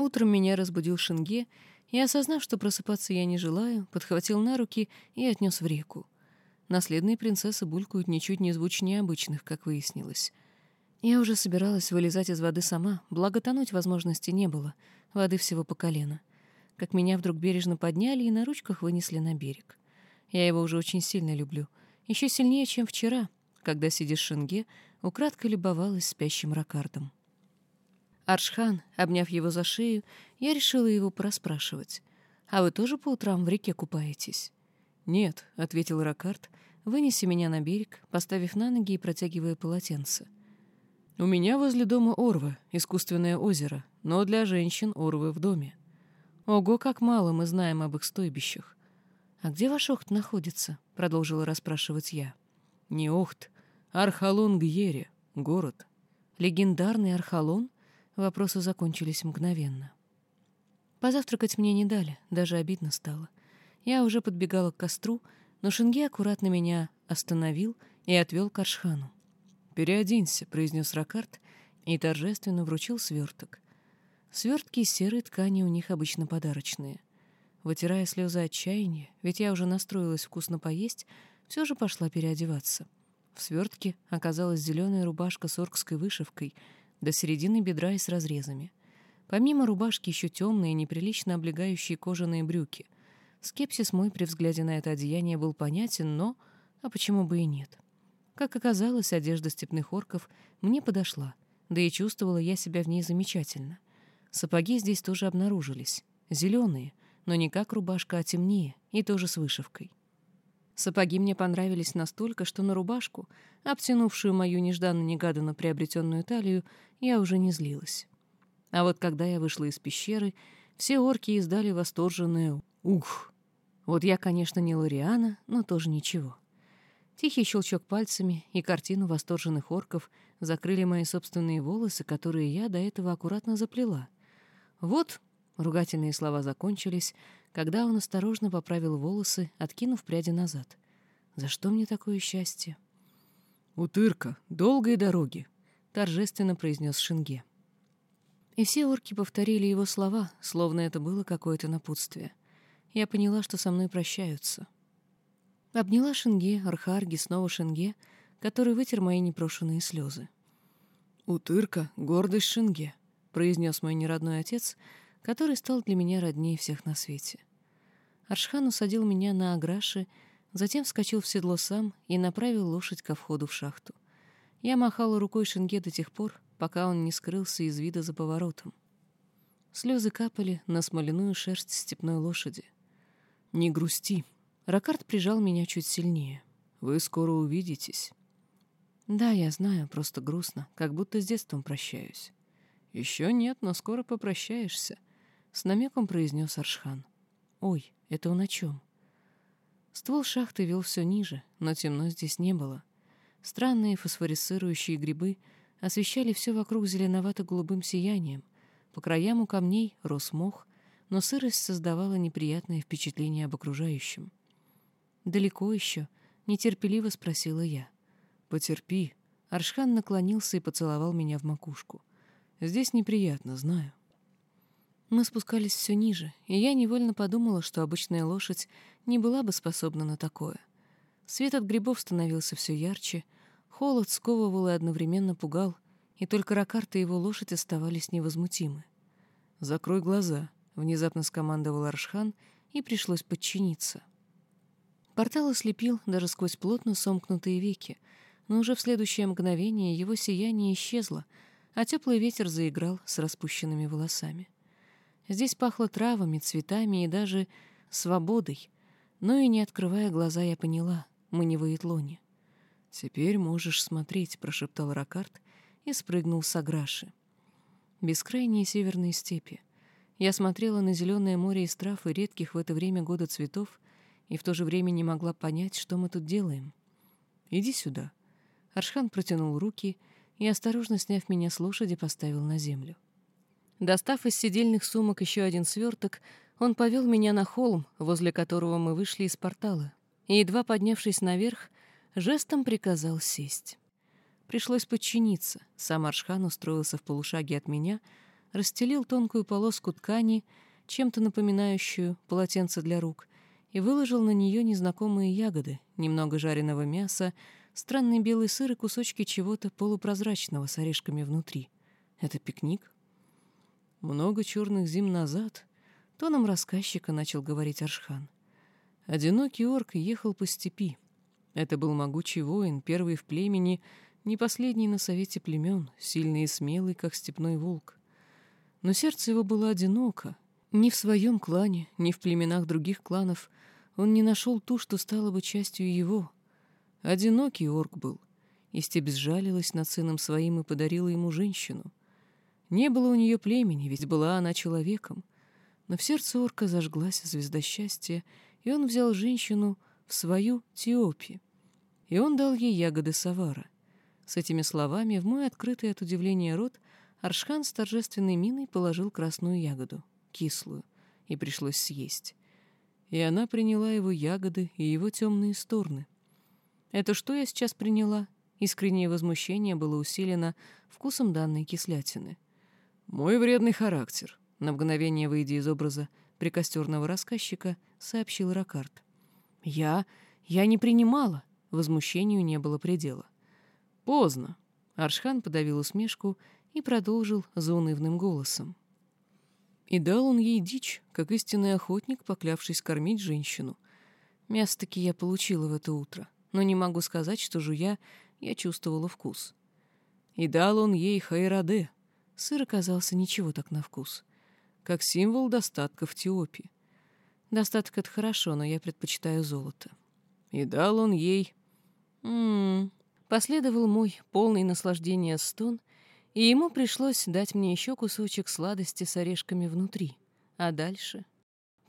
Утром меня разбудил Шинге, и, осознав, что просыпаться я не желаю, подхватил на руки и отнес в реку. Наследные принцессы булькают ничуть не звучнее обычных, как выяснилось. Я уже собиралась вылезать из воды сама, благо тонуть возможности не было, воды всего по колено. Как меня вдруг бережно подняли и на ручках вынесли на берег. Я его уже очень сильно люблю. Еще сильнее, чем вчера, когда, сидя в шинге, украдкой любовалась спящим ракардом. Аршхан, обняв его за шею, я решила его проспрашивать. «А вы тоже по утрам в реке купаетесь?» «Нет», — ответил Ракард, вынеся меня на берег, поставив на ноги и протягивая полотенце. «У меня возле дома Орва, искусственное озеро, но для женщин Орвы в доме. Ого, как мало мы знаем об их стойбищах. «А где ваш Охт находится?» — продолжила расспрашивать я. «Не Охт, Архалон Гьере, город». «Легендарный Архалон?» Вопросы закончились мгновенно. Позавтракать мне не дали, даже обидно стало. Я уже подбегала к костру, но Шинге аккуратно меня остановил и отвел к Аршхану. «Переоденься», — произнес Ракарт и торжественно вручил сверток. Свертки из серой ткани у них обычно подарочные. Вытирая слезы отчаяния, ведь я уже настроилась вкусно поесть, все же пошла переодеваться. В свертке оказалась зеленая рубашка с оркской вышивкой — до середины бедра и с разрезами. Помимо рубашки еще темные, неприлично облегающие кожаные брюки. Скепсис мой при взгляде на это одеяние был понятен, но... А почему бы и нет? Как оказалось, одежда степных орков мне подошла, да и чувствовала я себя в ней замечательно. Сапоги здесь тоже обнаружились. Зеленые, но не как рубашка, а темнее, и тоже с вышивкой. Сапоги мне понравились настолько, что на рубашку, обтянувшую мою нежданно-негаданно приобретенную талию, я уже не злилась. А вот когда я вышла из пещеры, все орки издали восторженное «Ух!». Вот я, конечно, не Лориана, но тоже ничего. Тихий щелчок пальцами и картину восторженных орков закрыли мои собственные волосы, которые я до этого аккуратно заплела. Вот, ругательные слова закончились, когда он осторожно поправил волосы, откинув пряди назад. «За что мне такое счастье?» «Утырка, долгой дороги», — торжественно произнес Шинге. И все орки повторили его слова, словно это было какое-то напутствие. Я поняла, что со мной прощаются. Обняла Шинге, Архарги, снова Шинге, который вытер мои непрошенные слезы. «Утырка — гордость Шинге», — произнес мой неродной отец, который стал для меня роднее всех на свете. Аршхан усадил меня на аграши, затем вскочил в седло сам и направил лошадь ко входу в шахту. Я махала рукой Шенге до тех пор, пока он не скрылся из вида за поворотом. Слезы капали на смоляную шерсть степной лошади. «Не грусти». Ракард прижал меня чуть сильнее. «Вы скоро увидитесь». «Да, я знаю, просто грустно, как будто с детством прощаюсь». «Еще нет, но скоро попрощаешься», — с намеком произнес Аршхан. «Ой, это он о чем?» Ствол шахты вел все ниже, но темно здесь не было. Странные фосфорисцирующие грибы освещали все вокруг зеленовато-голубым сиянием. По краям у камней рос мох, но сырость создавала неприятное впечатление об окружающем. «Далеко еще?» — нетерпеливо спросила я. «Потерпи». Аршхан наклонился и поцеловал меня в макушку. «Здесь неприятно, знаю». Мы спускались все ниже, и я невольно подумала, что обычная лошадь не была бы способна на такое. Свет от грибов становился все ярче, холод сковывал и одновременно пугал, и только Ракарта и его лошадь оставались невозмутимы. «Закрой глаза», — внезапно скомандовал Аршхан, и пришлось подчиниться. Портал ослепил даже сквозь плотно сомкнутые веки, но уже в следующее мгновение его сияние исчезло, а теплый ветер заиграл с распущенными волосами. Здесь пахло травами, цветами и даже свободой. Но и не открывая глаза, я поняла, мы не в Иетлоне. «Теперь можешь смотреть», — прошептал Ракарт и спрыгнул с Аграши. Бескрайние северные степи. Я смотрела на зеленое море из трав и редких в это время года цветов и в то же время не могла понять, что мы тут делаем. «Иди сюда». Аршхан протянул руки и, осторожно сняв меня с лошади, поставил на землю. Достав из сидельных сумок еще один сверток, он повел меня на холм, возле которого мы вышли из портала, и, едва поднявшись наверх, жестом приказал сесть. Пришлось подчиниться. Сам Аршхан устроился в полушаге от меня, расстелил тонкую полоску ткани, чем-то напоминающую полотенце для рук, и выложил на нее незнакомые ягоды, немного жареного мяса, странный белый сыр и кусочки чего-то полупрозрачного с орешками внутри. Это пикник? Много черных зим назад, тоном рассказчика начал говорить Аршхан. Одинокий орк ехал по степи. Это был могучий воин, первый в племени, не последний на совете племен, сильный и смелый, как степной волк. Но сердце его было одиноко. Ни в своем клане, ни в племенах других кланов он не нашел ту, что стала бы частью его. Одинокий орк был, и степь сжалилась над сыном своим и подарила ему женщину. Не было у нее племени, ведь была она человеком. Но в сердце орка зажглась звезда счастья, и он взял женщину в свою Теопи. И он дал ей ягоды савара. С этими словами в мой открытый от удивления рот Аршхан с торжественной миной положил красную ягоду, кислую, и пришлось съесть. И она приняла его ягоды и его темные стороны. Это что я сейчас приняла? Искреннее возмущение было усилено вкусом данной кислятины. «Мой вредный характер», — на мгновение выйдя из образа прикостерного рассказчика, сообщил Ракард. «Я... я не принимала», — возмущению не было предела. «Поздно», — Аршхан подавил усмешку и продолжил заунывным голосом. И дал он ей дичь, как истинный охотник, поклявшись кормить женщину. Мясо-таки я получила в это утро, но не могу сказать, что жуя я чувствовала вкус. И дал он ей хайраде. Сыр оказался ничего так на вкус. Как символ достатка в Теопии. Достаток — это хорошо, но я предпочитаю золото. И дал он ей... М -м -м. Последовал мой полный наслаждения стон, и ему пришлось дать мне еще кусочек сладости с орешками внутри. А дальше?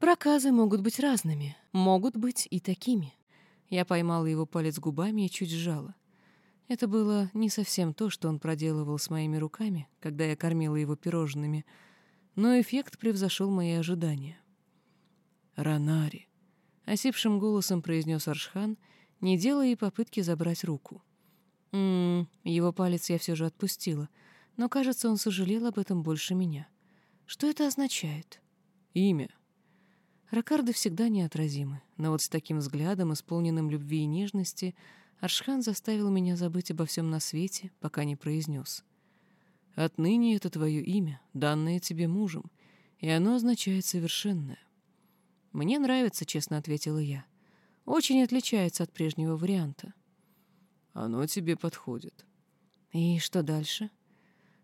Проказы могут быть разными, могут быть и такими. Я поймала его палец губами и чуть сжала. Это было не совсем то, что он проделывал с моими руками, когда я кормила его пирожными, но эффект превзошел мои ожидания. «Ранари», — осипшим голосом произнес Аршхан, не делая и попытки забрать руку. М -м, его палец я все же отпустила — но, кажется, он сожалел об этом больше меня. Что это означает? Имя. Ракарды всегда неотразимы, но вот с таким взглядом, исполненным любви и нежности, Аршхан заставил меня забыть обо всем на свете, пока не произнес. «Отныне это твое имя, данное тебе мужем, и оно означает совершенное». «Мне нравится», — честно ответила я. «Очень отличается от прежнего варианта». «Оно тебе подходит». «И что дальше?»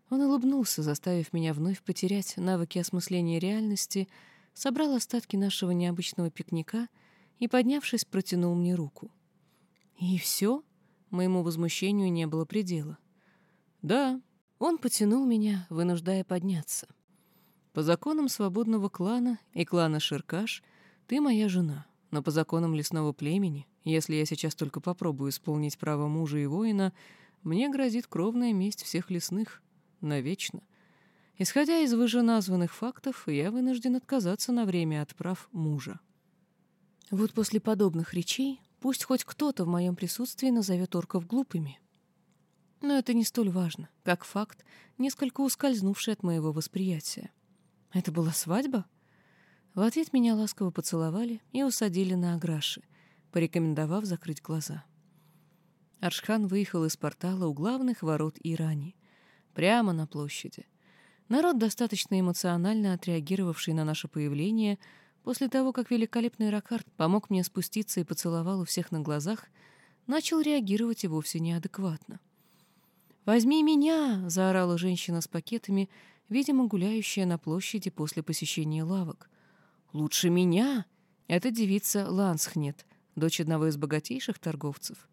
Он улыбнулся, заставив меня вновь потерять навыки осмысления реальности, собрал остатки нашего необычного пикника и, поднявшись, протянул мне руку. «И все?» Моему возмущению не было предела. «Да». Он потянул меня, вынуждая подняться. «По законам свободного клана и клана Ширкаш ты моя жена, но по законам лесного племени, если я сейчас только попробую исполнить право мужа и воина, мне грозит кровная месть всех лесных» навечно. Исходя из вышеназванных фактов, я вынужден отказаться на время от прав мужа. Вот после подобных речей пусть хоть кто-то в моем присутствии назовет орков глупыми. Но это не столь важно, как факт, несколько ускользнувший от моего восприятия. Это была свадьба? В ответ меня ласково поцеловали и усадили на аграши, порекомендовав закрыть глаза. Аршхан выехал из портала у главных ворот Ирани — Прямо на площади. Народ, достаточно эмоционально отреагировавший на наше появление, после того, как великолепный Ракард помог мне спуститься и поцеловал у всех на глазах, начал реагировать и вовсе неадекватно. «Возьми меня!» — заорала женщина с пакетами, видимо, гуляющая на площади после посещения лавок. «Лучше меня!» — это девица Лансхнет, дочь одного из богатейших торговцев.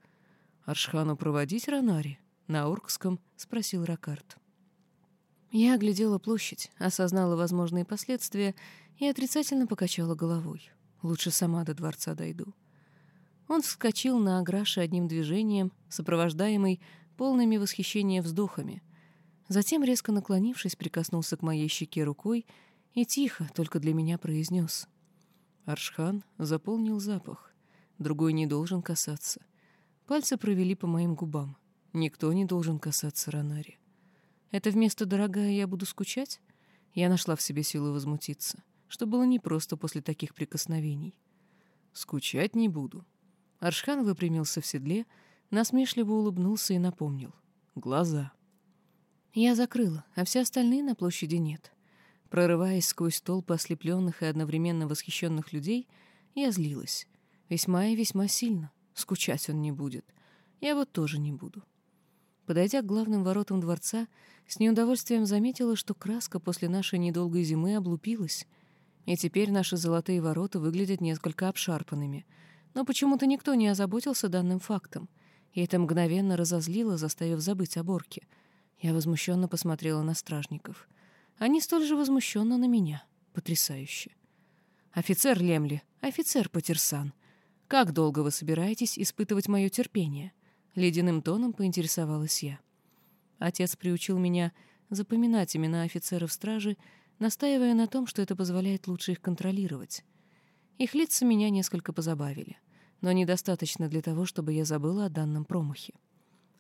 «Аршхану проводить Ранари?» На Оркском спросил Ракарт. Я оглядела площадь, осознала возможные последствия и отрицательно покачала головой. Лучше сама до дворца дойду. Он вскочил на Аграше одним движением, сопровождаемый полными восхищения вздохами. Затем, резко наклонившись, прикоснулся к моей щеке рукой и тихо, только для меня, произнес. Аршхан заполнил запах. Другой не должен касаться. Пальцы провели по моим губам. Никто не должен касаться Ранари. Это вместо «дорогая» я буду скучать? Я нашла в себе силы возмутиться, что было непросто после таких прикосновений. «Скучать не буду». Аршхан выпрямился в седле, насмешливо улыбнулся и напомнил. «Глаза». Я закрыла, а все остальные на площади нет. Прорываясь сквозь толпы ослепленных и одновременно восхищенных людей, я злилась. Весьма и весьма сильно. Скучать он не будет. Я вот тоже не буду. Подойдя к главным воротам дворца, с неудовольствием заметила, что краска после нашей недолгой зимы облупилась, и теперь наши золотые ворота выглядят несколько обшарпанными. Но почему-то никто не озаботился данным фактом, и это мгновенно разозлило, заставив забыть о Борке. Я возмущенно посмотрела на стражников. Они столь же возмущенно на меня. Потрясающе. «Офицер Лемли, офицер Патерсан, как долго вы собираетесь испытывать мое терпение?» Ледяным тоном поинтересовалась я. Отец приучил меня запоминать имена офицеров стражи, настаивая на том, что это позволяет лучше их контролировать. Их лица меня несколько позабавили, но недостаточно для того, чтобы я забыла о данном промахе.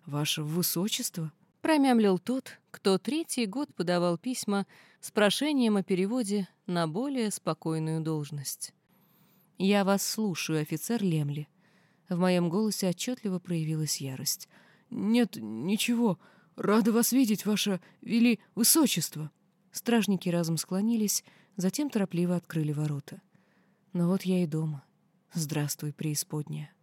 «Ваше высочество!» — промямлил тот, кто третий год подавал письма с прошением о переводе на более спокойную должность. «Я вас слушаю, офицер Лемли». В моем голосе отчетливо проявилась ярость. «Нет, ничего. Рада вас видеть, ваше вели высочество». Стражники разом склонились, затем торопливо открыли ворота. Но вот я и дома. Здравствуй, преисподняя.